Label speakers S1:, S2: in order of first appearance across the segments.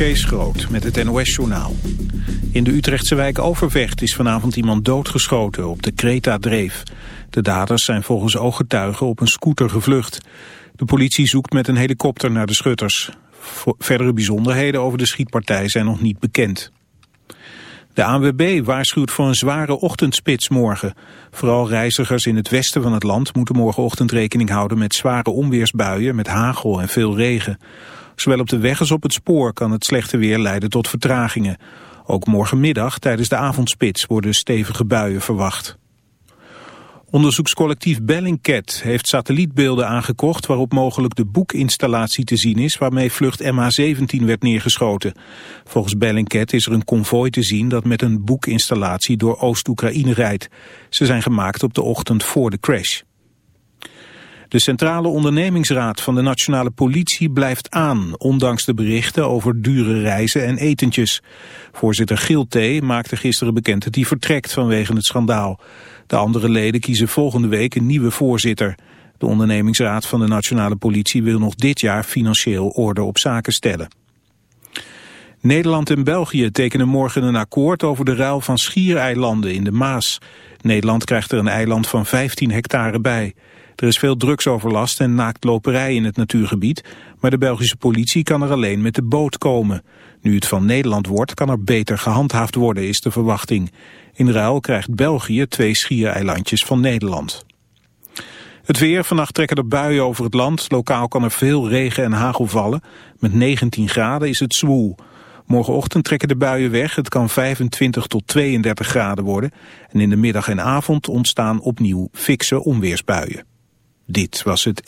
S1: Kees Groot met het NOS-journaal. In de Utrechtse wijk Overvecht is vanavond iemand doodgeschoten op de Kreta-dreef. De daders zijn volgens ooggetuigen op een scooter gevlucht. De politie zoekt met een helikopter naar de schutters. Verdere bijzonderheden over de schietpartij zijn nog niet bekend. De ANWB waarschuwt voor een zware ochtendspits morgen. Vooral reizigers in het westen van het land moeten morgenochtend rekening houden met zware onweersbuien met hagel en veel regen. Zowel op de weg als op het spoor kan het slechte weer leiden tot vertragingen. Ook morgenmiddag tijdens de avondspits worden stevige buien verwacht. Onderzoekscollectief Bellingcat heeft satellietbeelden aangekocht waarop mogelijk de boekinstallatie te zien is waarmee vlucht MH17 werd neergeschoten. Volgens Bellingcat is er een konvooi te zien dat met een boekinstallatie door Oost-Oekraïne rijdt. Ze zijn gemaakt op de ochtend voor de crash. De Centrale Ondernemingsraad van de Nationale Politie blijft aan, ondanks de berichten over dure reizen en etentjes. Voorzitter Giel T. maakte gisteren bekend dat hij vertrekt vanwege het schandaal. De andere leden kiezen volgende week een nieuwe voorzitter. De ondernemingsraad van de Nationale Politie wil nog dit jaar financieel orde op zaken stellen. Nederland en België tekenen morgen een akkoord over de ruil van schiereilanden in de Maas. Nederland krijgt er een eiland van 15 hectare bij. Er is veel drugsoverlast en naaktloperij in het natuurgebied, maar de Belgische politie kan er alleen met de boot komen. Nu het van Nederland wordt, kan er beter gehandhaafd worden, is de verwachting. In ruil krijgt België twee schiereilandjes van Nederland. Het weer, vannacht trekken er buien over het land. Lokaal kan er veel regen en hagel vallen. Met 19 graden is het zwoel. Morgenochtend trekken de buien weg. Het kan 25 tot 32 graden worden. En in de middag en avond ontstaan opnieuw fikse onweersbuien. Dit was het...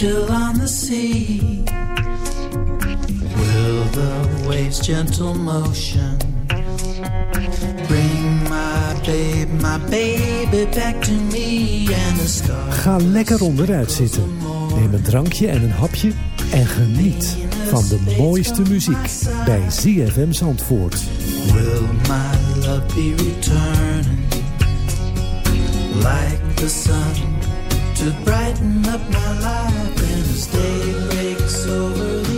S2: je waves gentle motion. Bring my babe, my baby back to me and the stars.
S3: Ga lekker onderuit zitten. Neem een drankje en een hapje en geniet van de mooiste muziek bij ZFM Zandvoort.
S2: Will my love be returning like the sun to brighten up my life and as day breaks over
S4: Ja,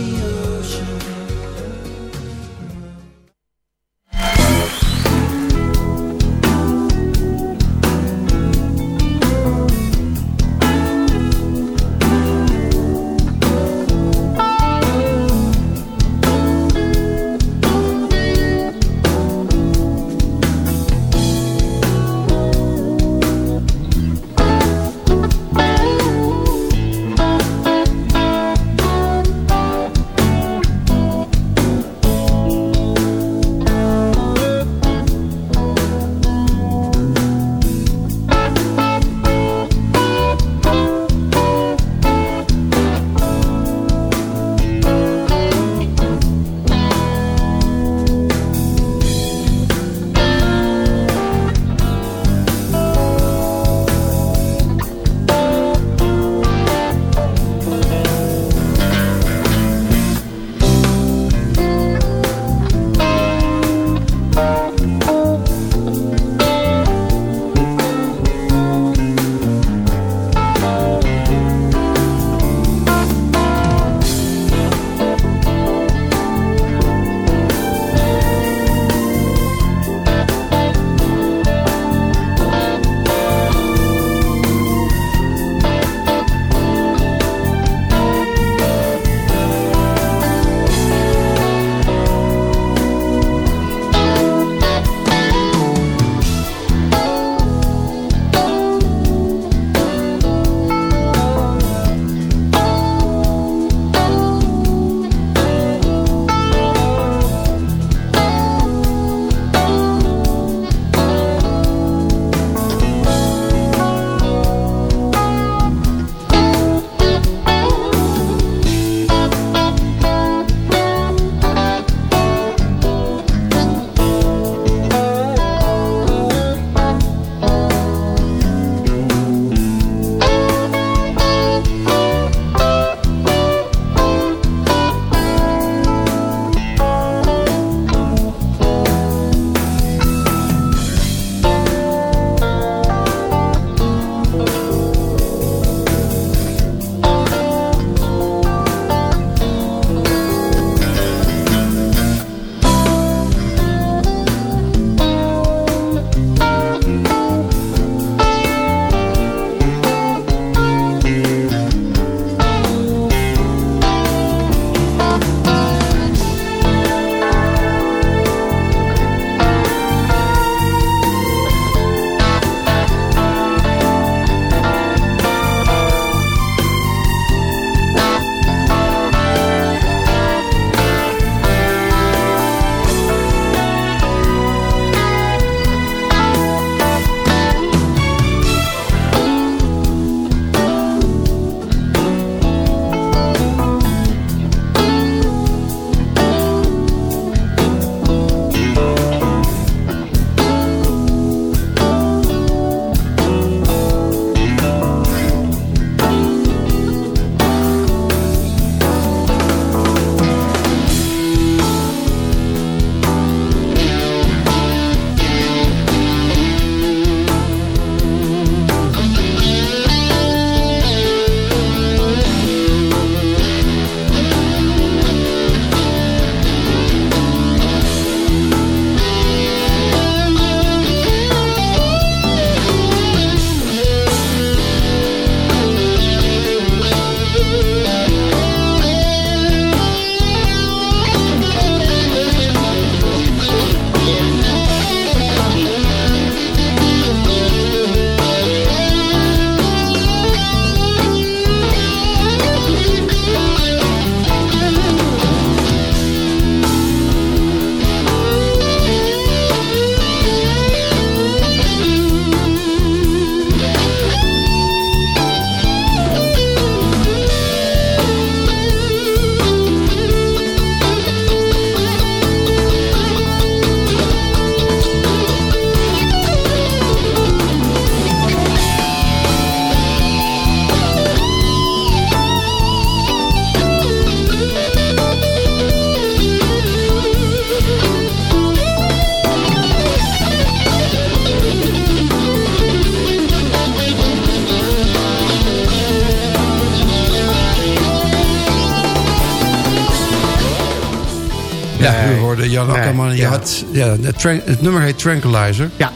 S5: Nee.
S4: Je
S5: ja.
S4: had, ja, het, nummer heet Tranquilizer.
S5: Ja.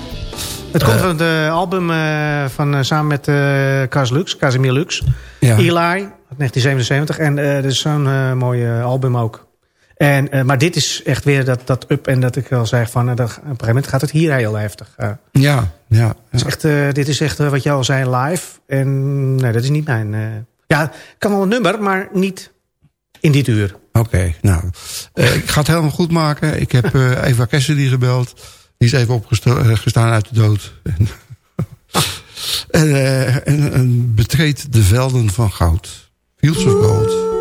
S5: Het komt van het eh, album eh, van, eh, samen met eh Cas Lux, Casimir Lux.
S4: Ja.
S5: Eli, uit 1977. En eh dat is zo'n eh mooi eh, album ook. En, eh, maar dit is echt weer dat, dat up en dat ik al zei van... eh, dat, op een gegeven moment gaat het hier heel heftig. eh.
S4: Ja, ja.
S5: Het is echt, eh, dit is echt eh, wat jij al zei, live. En nee, dat is niet mijn... eh, ja, kan wel een nummer, maar niet in dit uur.
S4: Oké, nou. eh, ik ga het helemaal goed maken. Ik heb eh, Eva Cassidy gebeld. Die is even opgestaan uit de dood. en, eh, en, en betreedt de velden van goud. Fields of Gold.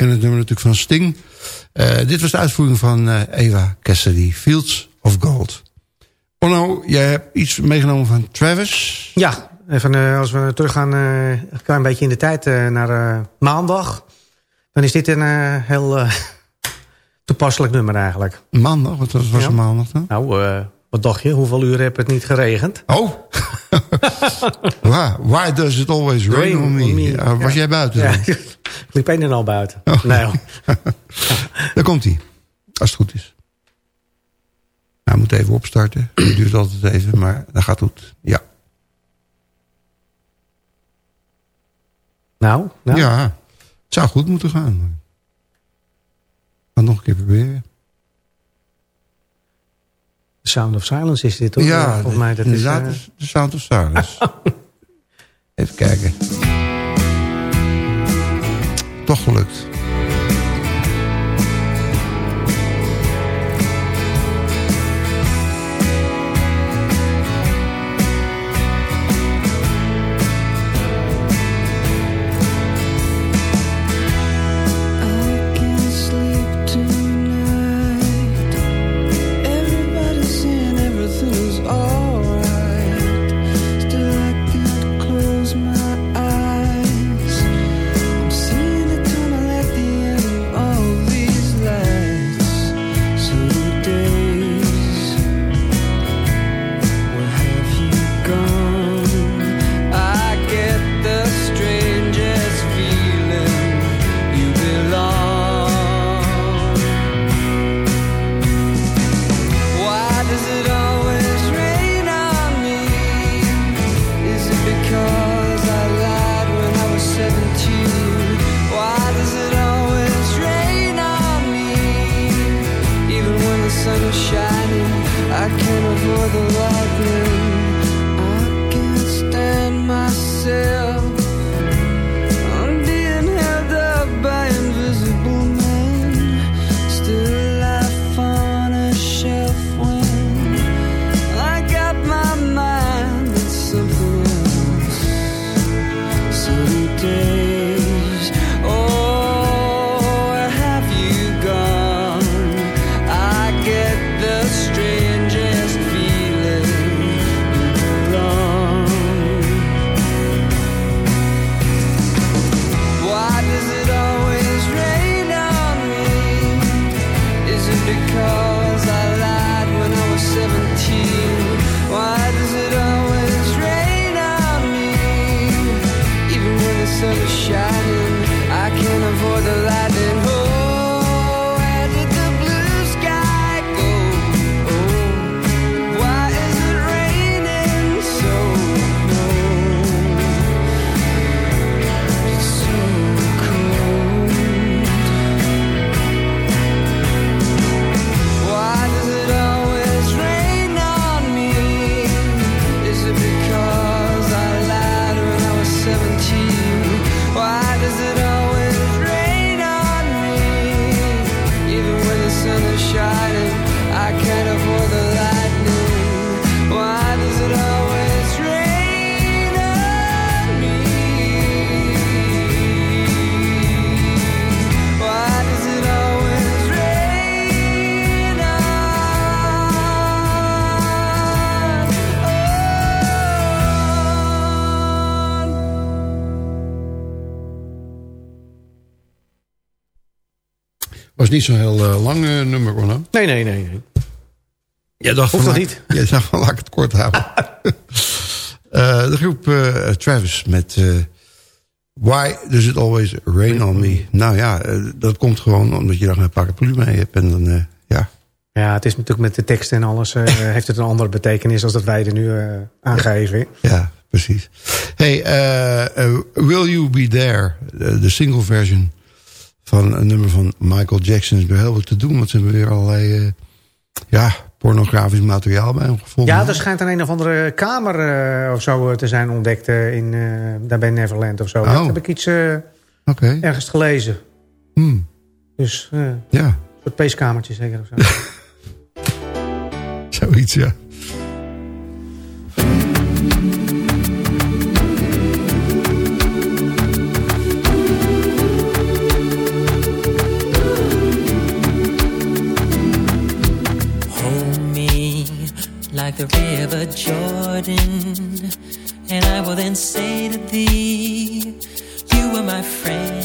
S6: Kennen het nummer natuurlijk van Sting. Eh, dit was de uitvoering van eh, Eva Cassidy, Fields of Gold. Onno, jij hebt iets meegenomen van Travis.
S5: Ja, even eh, als we teruggaan eh, een klein beetje in de tijd naar eh, maandag. Dan is dit een eh, heel eh, toepasselijk nummer eigenlijk.
S6: Maandag, wat was, was
S5: Ja.
S6: er maandag dan?
S5: Nou, eh, wat dacht je? Hoeveel uur heb het niet geregend?
S6: Oh! Why, why does it always rain,
S5: Rain
S6: on me?
S5: on me.
S6: Ja, was
S5: Ja.
S6: jij buiten
S5: Ja, ik liep een en al buiten.
S6: Oh.
S5: Nee.
S6: Daar komt hij. Als het goed is. Hij moet even opstarten. Het duurt altijd even, maar dat gaat goed. Ja.
S5: nou, nou.
S6: Ja. Het zou goed moeten gaan. Ga nog een keer proberen.
S5: Sound of Silence is dit, hoor.
S6: Ja,
S5: Volgens mij, dat is... eh,
S6: is de Sound of Silence. even kijken. Toch gelukt.
S7: Was
S6: niet zo'n heel eh, lang eh, nummer, Onno.
S5: Nee, nee, nee. nee.
S6: Jij dacht
S5: Hoeft
S6: van,
S5: dat
S6: laat- Jij dacht van, laat ik het kort houden. Eh, de groep eh, Travis met... eh, Why does it always rain on me? Nou ja, dat komt gewoon omdat je dan een paraplu mee hebt. En dan, eh, ja,
S5: Ja, het is natuurlijk met de tekst en alles... eh, heeft het een andere betekenis als dat wij er nu eh, aangeven.
S6: ja, precies. Hey, Will You Be There? De de single version van een nummer van Michael Jackson is weer heel wat te doen. Want ze hebben weer allerlei eh, ja, pornografisch materiaal bij hem gevonden.
S5: Ja, er schijnt een een of andere kamer eh, of zo eh, te zijn ontdekt... in, daar bij Neverland of zo.
S6: Oh.
S5: Dat heb ik iets. Ergens gelezen.
S7: Hmm.
S5: Dus eh, een
S7: Ja,
S5: soort peeskamertje zeker. Of zo.
S7: zoiets, ja.
S8: Like the river Jordan, and I will then say to thee, You are my friend.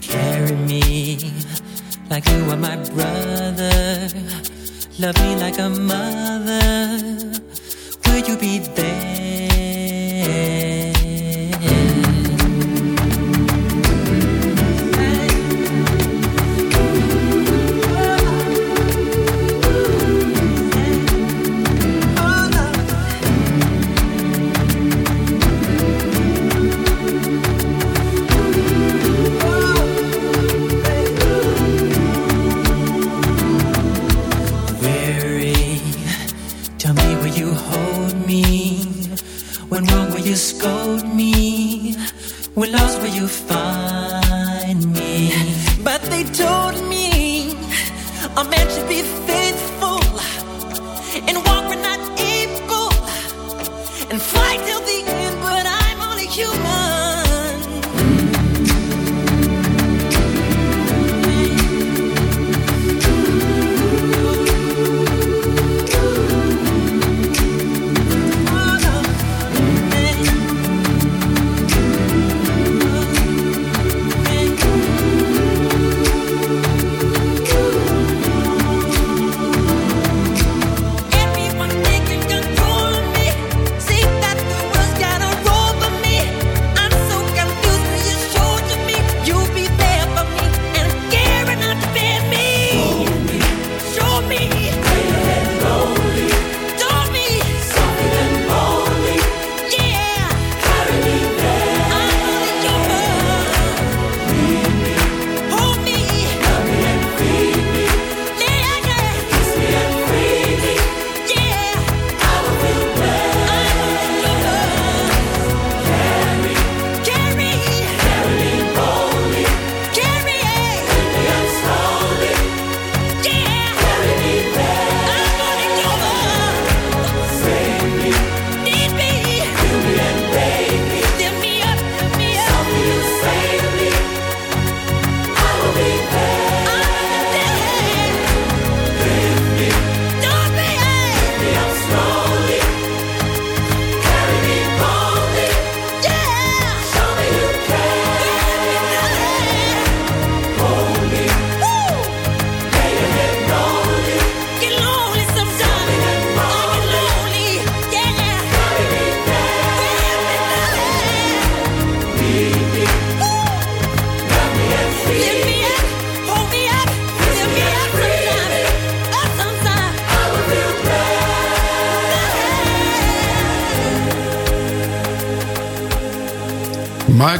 S8: Carry me like you are my brother. Love me like a mother. Will you be there?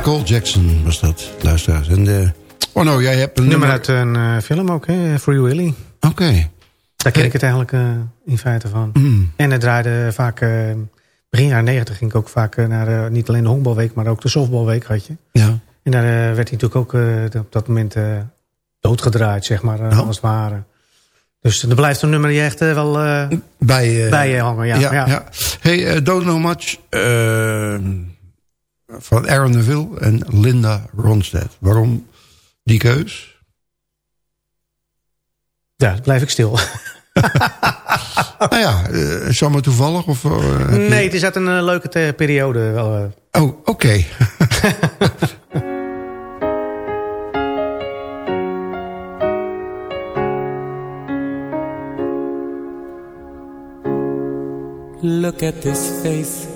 S7: Michael Jackson was dat, luisteraars. En de... Oh nou, jij hebt een
S5: Nummer
S7: nummer...
S5: uit een eh, film ook, hè? Free Willy.
S7: Oké.
S5: Daar ken ik het eigenlijk eh, in feite van.
S7: Mm.
S5: En het draaide vaak... eh, begin jaren negentig ging ik ook vaak eh, naar eh, niet alleen de honkbalweek... maar ook de softbalweek had je.
S7: Ja.
S5: En daar eh, werd hij natuurlijk ook eh, op dat moment eh, doodgedraaid, zeg maar, eh,
S7: Oh.
S5: als het ware. Dus er blijft een nummer die echt eh, wel eh,
S7: Bij, eh,
S5: bij je hangen. Ja,
S7: ja,
S5: ja.
S7: ja. Hey, eh, Don't Know Much eh, van Aaron Neville en Linda Ronstadt. Waarom die keus?
S5: Ja, dan blijf ik stil.
S7: nou ja, eh, zomaar toevallig? Of, eh,
S5: nee, het is uit een eh, leuke periode. Wel.
S7: Oh, oké.
S9: Look at this face.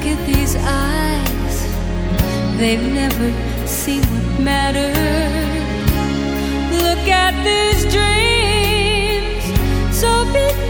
S4: look at these eyes, they've never seen what matters. Look at these dreams, so big.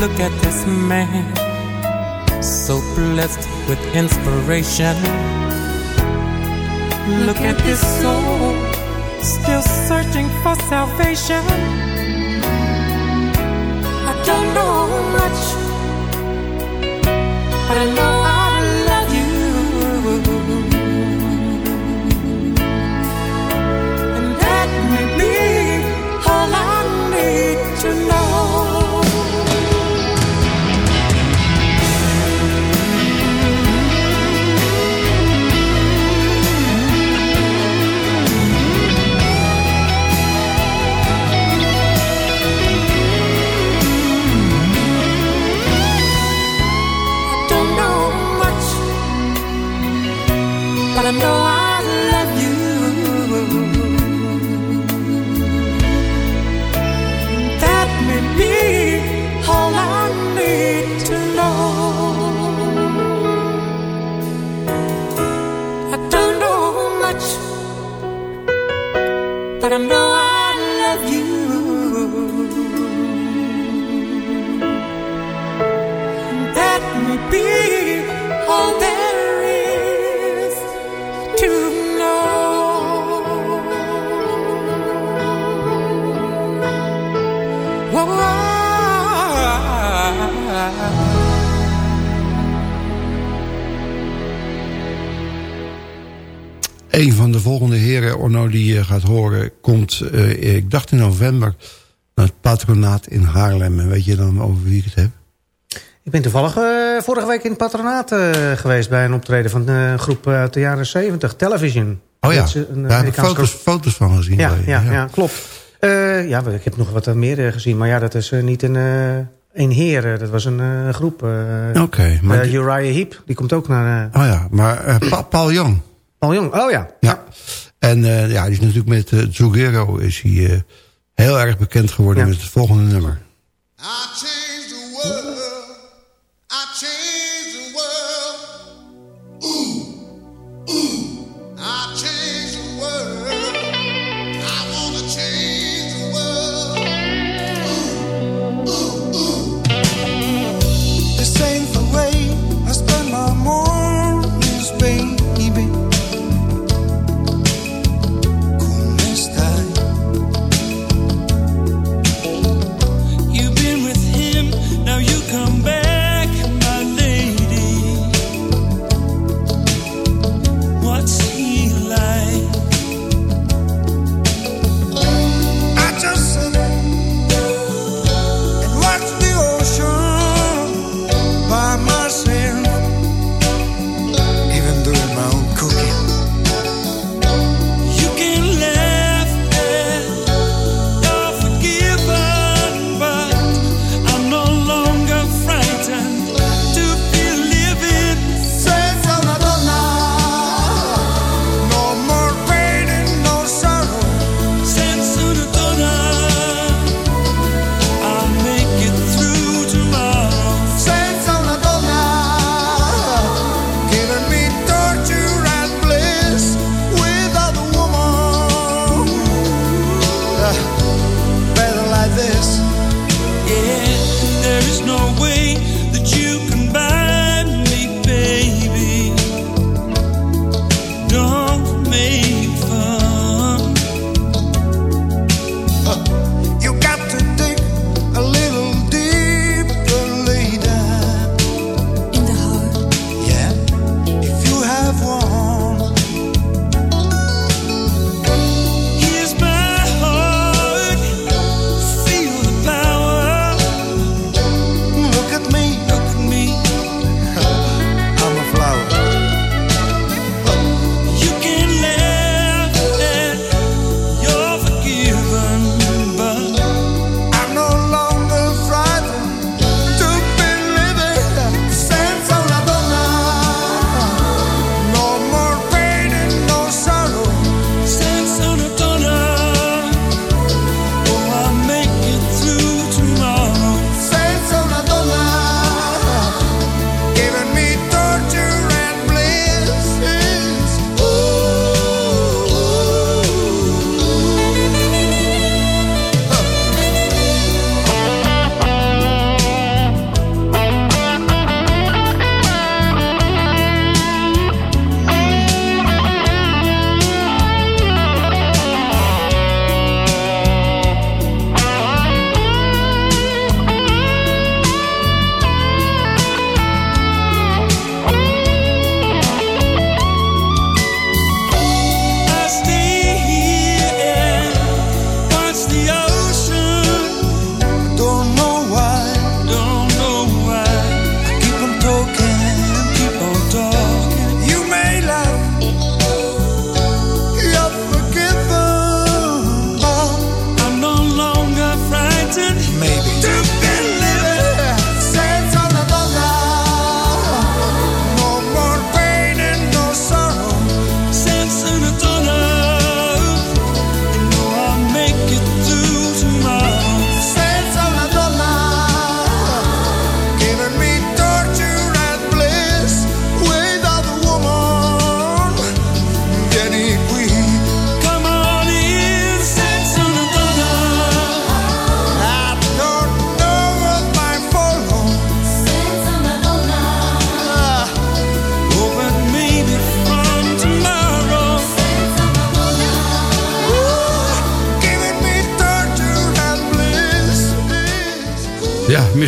S9: Look at this man, so blessed with inspiration. Look at this soul, still searching for salvation. I don't know
S7: horen... komt, eh, ik dacht in november, naar het patronaat in Haarlem. En weet je dan over wie ik het heb?
S5: Ik ben toevallig eh, vorige week in het patronaat eh, geweest... bij een optreden van een groep uit de jaren 70, Television.
S7: Oh ja,
S5: een
S7: daar heb ik foto's, foto's van gezien.
S5: Ja, ja, ja. klopt. Ja, ik heb nog wat meer gezien. Maar ja, dat is niet een, een heer. Dat was een groep. eh
S7: Oké, maar...
S5: eh,
S7: die-
S5: Uriah Heep, die komt ook naar...
S7: oh ja, maar Pa- Paul Jong.
S5: Paul Jong. Oh ja.
S7: Ja. En eh, ja, die is natuurlijk met uh, Zugero is hij eh, heel erg bekend geworden
S5: Ja.
S7: met het volgende nummer.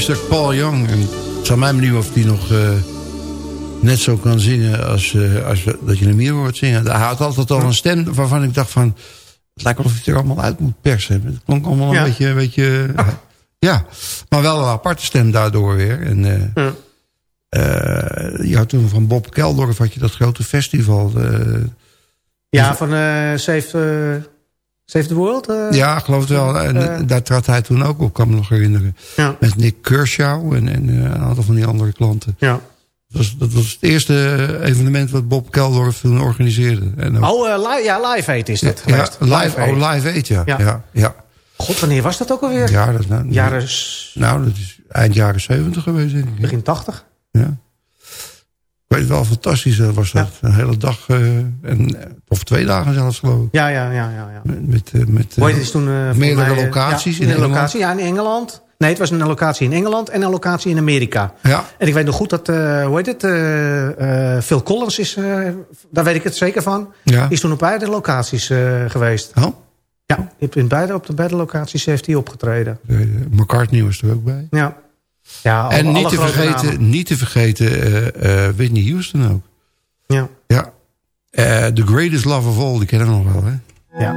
S7: Mr. Paul Young. En het zou mij benieuwen of hij nog eh, net zo kan zingen als, eh, als dat je hem hier hoort zingen. Hij had altijd al een stem waarvan ik dacht van... Het lijkt wel of hij het er allemaal uit moet persen. Het klonk allemaal een beetje... Een beetje Ja, maar wel een aparte stem daardoor weer. En, eh,
S5: Ja.
S7: eh, je had toen van Bob Keldorf had je dat grote festival. eh,
S5: Ja, van eh Save, eh, Save the World. eh.
S7: ja, geloof het wel. En
S5: eh.
S7: daar trad hij toen ook op, kan me nog herinneren.
S5: Ja.
S7: Met Nick Kershaw en, en eh, een aantal van die andere klanten.
S5: ja.
S7: Dat was, dat was het eerste evenement wat Bob Keldorf toen organiseerde. En ook-
S5: Oh, eh, li ja, Live Aid is dat
S7: ja, live,
S5: Aid.
S7: oh, live Aid, ja.
S5: Ja.
S7: ja. ja, ja.
S5: God, wanneer was dat ook alweer?
S7: dat, nou,
S5: Jaren
S7: nou, dat is eind jaren zeventig geweest, denk ik.
S5: begin 80.
S7: Ja. Ik weet wel, fantastisch eh, was dat. Een hele dag, eh, en, eh, of twee dagen zelfs geloof ik.
S5: Ja, ja, ja, ja. ja.
S7: Met, met, met,
S5: is toen,
S7: meerdere
S5: mij,
S7: locaties
S5: ja,
S7: in Engeland.
S5: locatie, ja, in Engeland. Nee, het was een locatie in Engeland en een locatie in Amerika.
S7: Ja,
S5: En ik weet nog goed dat, hoe heet het, Phil Collins is, daar weet ik het zeker van,
S7: ja.
S5: is toen op beide locaties geweest.
S7: Oh,
S5: Ja, in beide, op de beide locaties heeft hij opgetreden.
S7: McCartney was er ook bij.
S5: Ja. Ja
S7: en niet te, vergeten,
S5: namen.
S7: niet te vergeten eh, eh, Whitney Houston ook.
S5: Ja.
S7: Ja. Eh, The Greatest Love of All, die kennen we nog wel, hè?
S5: ja.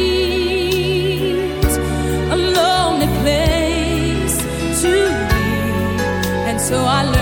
S4: So I learned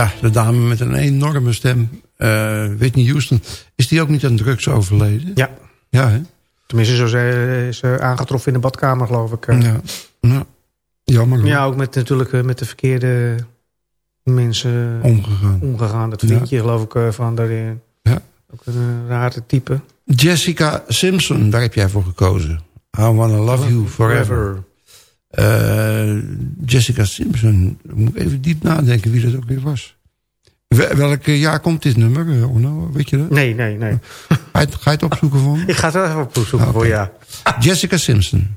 S7: Ja, de dame met een enorme stem. eh, Whitney Houston. Is die ook niet aan drugs overleden?
S5: Ja.
S7: Ja, hè?
S5: Tenminste, zo ze- is ze aangetroffen in de badkamer, geloof ik. eh.
S7: Ja. ja. Jammer hoor.
S5: Ja, ook met, natuurlijk eh, met de verkeerde mensen
S7: Omgegaan.
S5: omgegaan. Dat vriendje, geloof ik, van daarin.
S7: Ja.
S5: Ook een rare type.
S7: Jessica Simpson, daar heb jij voor gekozen. I Wanna Love You Forever. Eh, Jessica Simpson, moet ik even diep nadenken wie dat ook weer was. Wel- welk jaar komt dit nummer, eh? Weet je dat?
S5: Nee, nee, nee.
S7: Ga je, het- ga je het opzoeken voor me?
S5: Ik ga het wel even opzoeken
S7: Ah,
S5: voor ja.
S7: Jessica Simpson.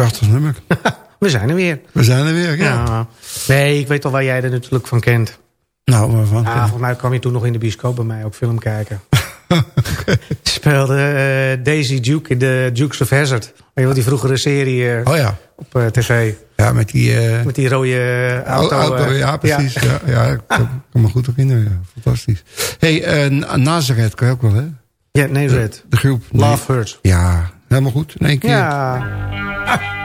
S7: Prachtig nummer.
S10: We zijn er weer.
S7: We zijn er weer, ja.
S10: Nee, ik weet al waar jij er natuurlijk van kent.
S7: Nou, waarvan?
S10: Ja, volgens mij kwam je toen nog in de bioscoop bij mij ook film kijken. Speelde eh, Daisy Duke in de Dukes of Hazzard. Weet je wel, die vroegere serie eh,
S7: Oh ja.
S10: op eh, tv.
S7: Ja, met die...
S10: Met die rode auto.
S7: auto, ja, precies. Ja. Ja, ik kan, kan me goed herinneren. Fantastisch. hey, Nazareth kan je ook wel, hè?
S10: Ja, nee, Red.
S7: De groep.
S10: Love Hurts.
S7: Ja, helemaal goed. In één keer.
S10: Ja.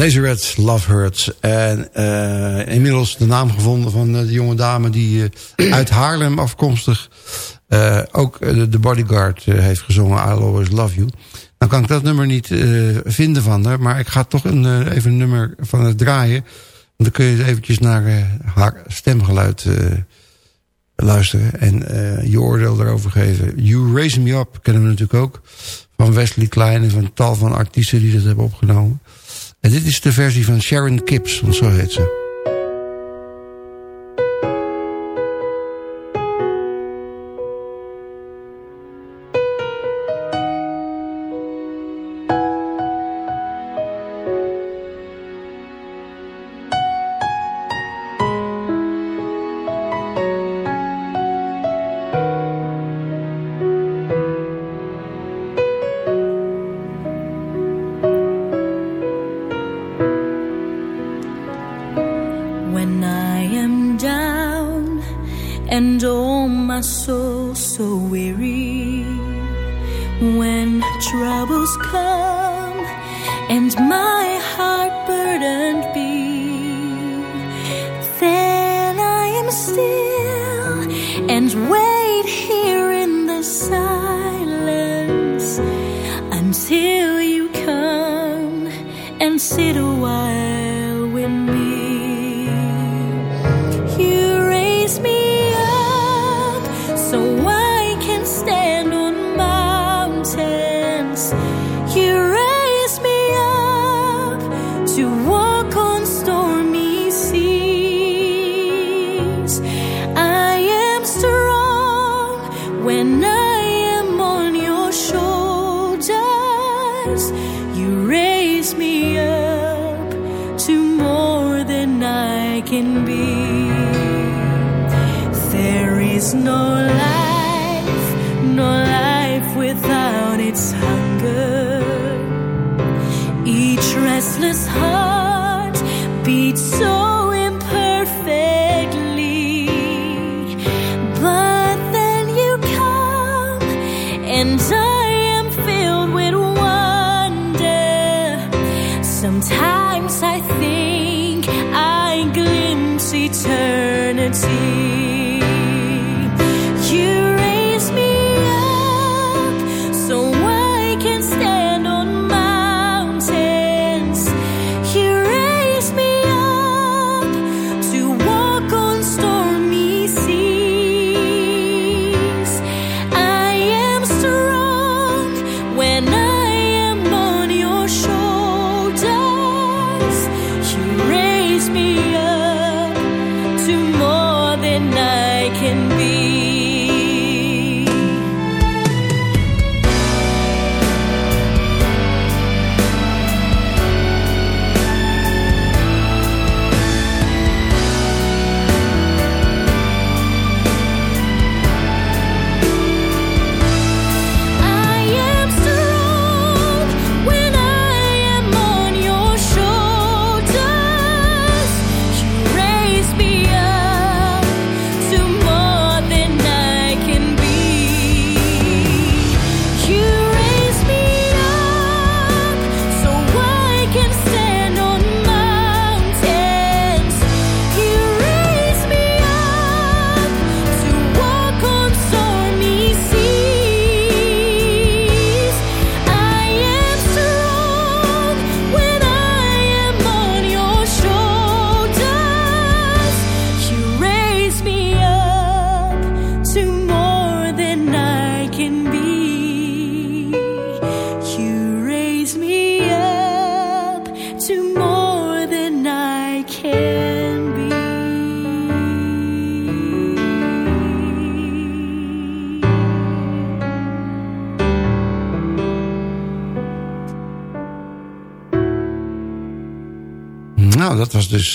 S7: Nazareth Love Hurts. En eh, inmiddels de naam gevonden van eh, de jonge dame die eh, uit Haarlem afkomstig ook de Bodyguard heeft gezongen I Always Love You. Nou kan ik dat nummer niet vinden van haar, maar ik ga toch een, even een nummer van het draaien. Want dan kun je eventjes naar haar stemgeluid luisteren en je oordeel daarover geven. You Raise Me Up kennen we natuurlijk ook van Wesley Klein en van tal van artiesten die dat hebben opgenomen. En dit is de versie van Sharon Kips, want zo heet ze.
S4: My soul so weary. When troubles come and my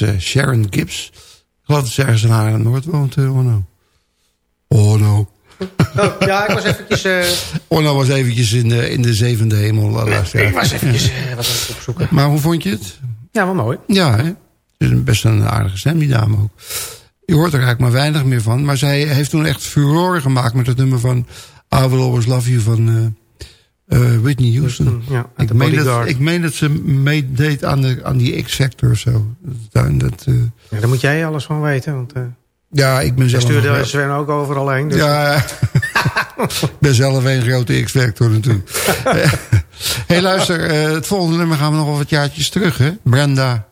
S7: eh, Sharon Gibbs. Ik geloof dat ze ergens in Haarlem-Noord woont, uh, Onno. Onno.
S5: Oh, ja, ik was eventjes... eh,
S7: Onno was eventjes in de, in de zevende hemel. eh, luisteraar.
S5: ik was eventjes eh, wat aan het opzoeken.
S7: Maar hoe vond je het?
S5: Ja, wel mooi.
S7: Ja, hè? Het is een- best een aardige stem, die dame ook. Je hoort er eigenlijk maar weinig meer van. Maar zij heeft toen echt furore gemaakt met het nummer van... I Will Always Love You van eh, eh, Whitney Houston.
S5: Ja,
S7: Ik meen, dat, ik meen dat ze meedeed aan, de, aan die X-Factor of zo. Dat, dat, eh,
S5: Ja, daar moet jij alles van weten. Want eh
S7: ja, ik ben zelf...
S5: stuurde Sven ook overal heen. Dus
S7: Ja, ik ben zelf een grote X-Factor natuurlijk. hey, luister, het volgende nummer gaan we nog wel wat jaartjes terug, hè? Brenda.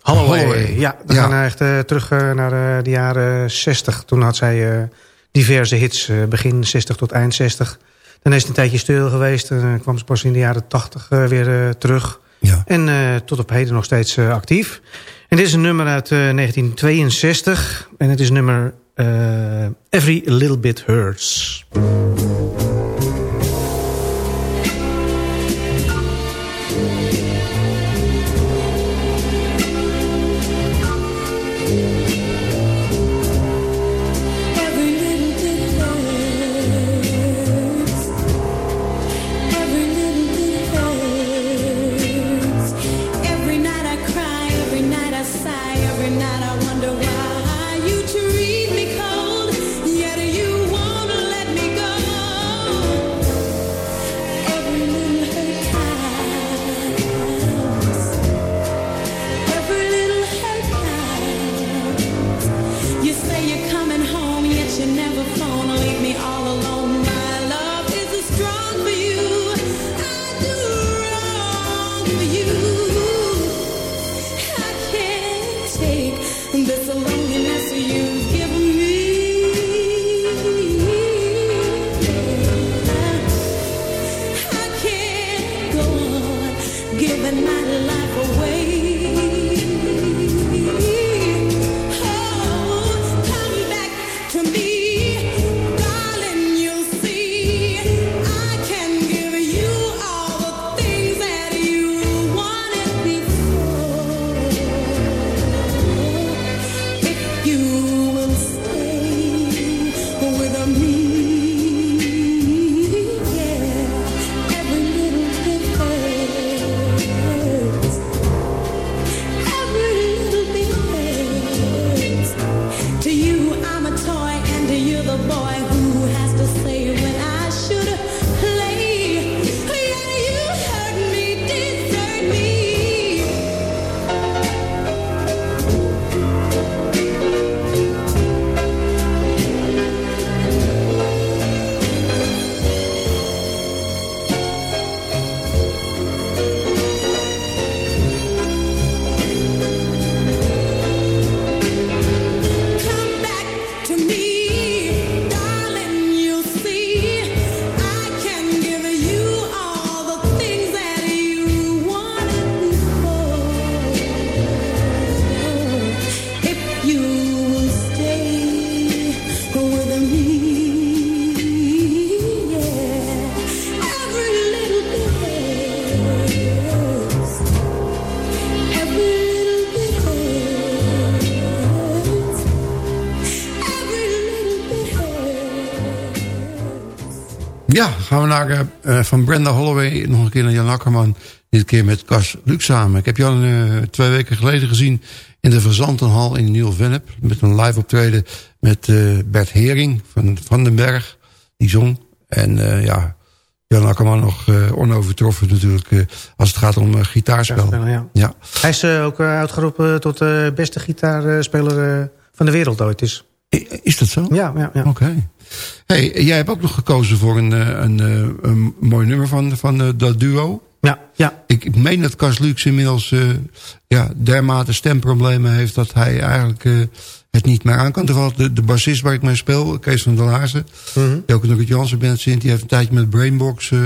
S5: Holloway.
S7: Holloway.
S5: Ja, we
S7: Ja.
S5: gaan echt terug naar de jaren 60. Toen had zij diverse hits, begin 60 tot eind 60. Dan is het een tijdje stil geweest. En eh, kwam ze pas in de jaren 80 eh, weer eh, terug.
S7: Ja.
S5: En tot op heden nog steeds actief. En dit is een nummer uit eh, 1962. En het is nummer Every Little Bit Hurts.
S4: For you.
S7: Ja, gaan we naar eh, eh, van Brenda Holloway nog een keer naar Jan Akkerman. Dit keer met Cas Luc samen. Ik heb Jan eh, twee weken geleden gezien in de Verzantenhal in Nieuw-Vennep. Met een live optreden met Bert Hering van Van den Berg. Die zong. En ja, Jan Akkerman nog onovertroffen natuurlijk als het gaat om gitaarspel.
S5: Ja, ja. Hij is ook uitgeroepen tot de beste gitaarspeler van de wereld ooit. Dus.
S7: Is dat zo?
S5: Ja, ja, ja.
S7: Oké. Hey, jij hebt ook nog gekozen voor een, eh, een, eh, een mooi nummer van, van eh, dat duo.
S5: Ja, ja.
S7: Ik, ik meen dat Cas Lux inmiddels ja, dermate stemproblemen heeft... dat hij eigenlijk het niet meer aan kan. Terwijl de, de bassist waar ik mee speel, Kees van der Laarzen...
S5: Mhm.
S7: die ook de Ruud Jansen band zit... die heeft een tijdje met Brainbox eh,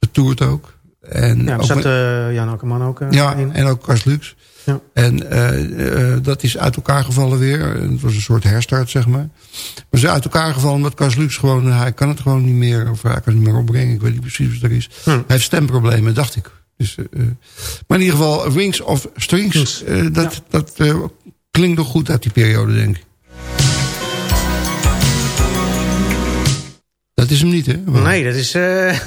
S7: getoerd ook. En
S5: Ja, er zat
S7: met-
S5: Jan Akkerman ook
S7: ja,
S5: in.
S7: en ook Cas Lux.
S5: Ja.
S7: En eh, eh, dat is uit elkaar gevallen weer. Het was een soort herstart, zeg maar. Maar ze uit elkaar gevallen omdat Cas Lux gewoon... hij kan het gewoon niet meer, of hij kan het niet meer opbrengen. Ik weet niet precies wat er is.
S5: Hm.
S7: Hij heeft stemproblemen, dacht ik. Dus, eh, eh, maar in ieder geval, Rings of Strings... Eh, dat, dat eh, klinkt nog goed uit die periode, denk ik. Dat is hem niet, hè?
S5: Nee, dat is... eh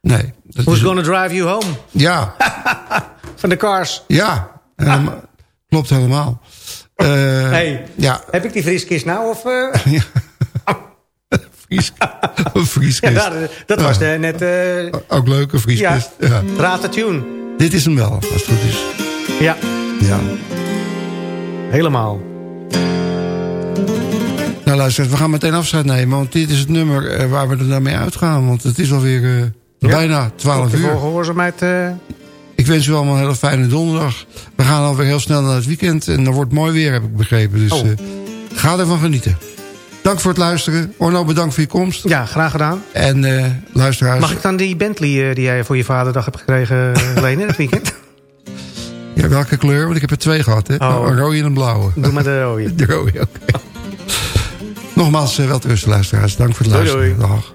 S7: Nee. Dat
S5: Who's
S7: is
S5: Gonna Drive You Home?
S7: Ja,
S5: Van de Cars.
S7: ja. Helemaal- klopt helemaal. Eh,
S5: Hey.
S7: Ja,
S5: Heb ik die vrieskist nou? Of, eh?
S7: Fries,
S5: ja,
S7: vrieskist.
S5: dat, dat was de, net eh
S7: Ook leuk, een vrieskist.
S5: Ja.
S7: Ja.
S5: Raad de Tune.
S7: Dit is hem wel, als het goed is.
S5: Ja,
S7: Ja.
S5: helemaal.
S7: Nou luister, we gaan meteen afscheid nemen. Want dit is het nummer waar we er nou mee uitgaan. Want het is alweer bijna 12
S5: De
S7: uur.
S5: gehoorzaamheid... eh
S7: Ik wens u allemaal een hele fijne donderdag. We gaan alweer heel snel naar het weekend. En dan wordt mooi weer, heb ik begrepen. Dus
S5: Oh.
S7: eh, ga ervan genieten. Dank voor het luisteren. Orno, bedankt voor je komst.
S5: ja, graag gedaan.
S7: En eh luisteraars...
S5: Mag ik dan die Bentley eh, die jij voor je vaderdag hebt gekregen lenen het weekend?
S7: Ja, welke kleur? Want ik heb er twee gehad, hè?
S5: Oh.
S7: Een rode en een blauwe.
S5: Doe maar de rode.
S7: De rode, oké. Nogmaals, uh, wel rusten, luisteraars. Dank voor het
S5: Doei,
S7: luisteren.
S5: doei.
S7: Dag.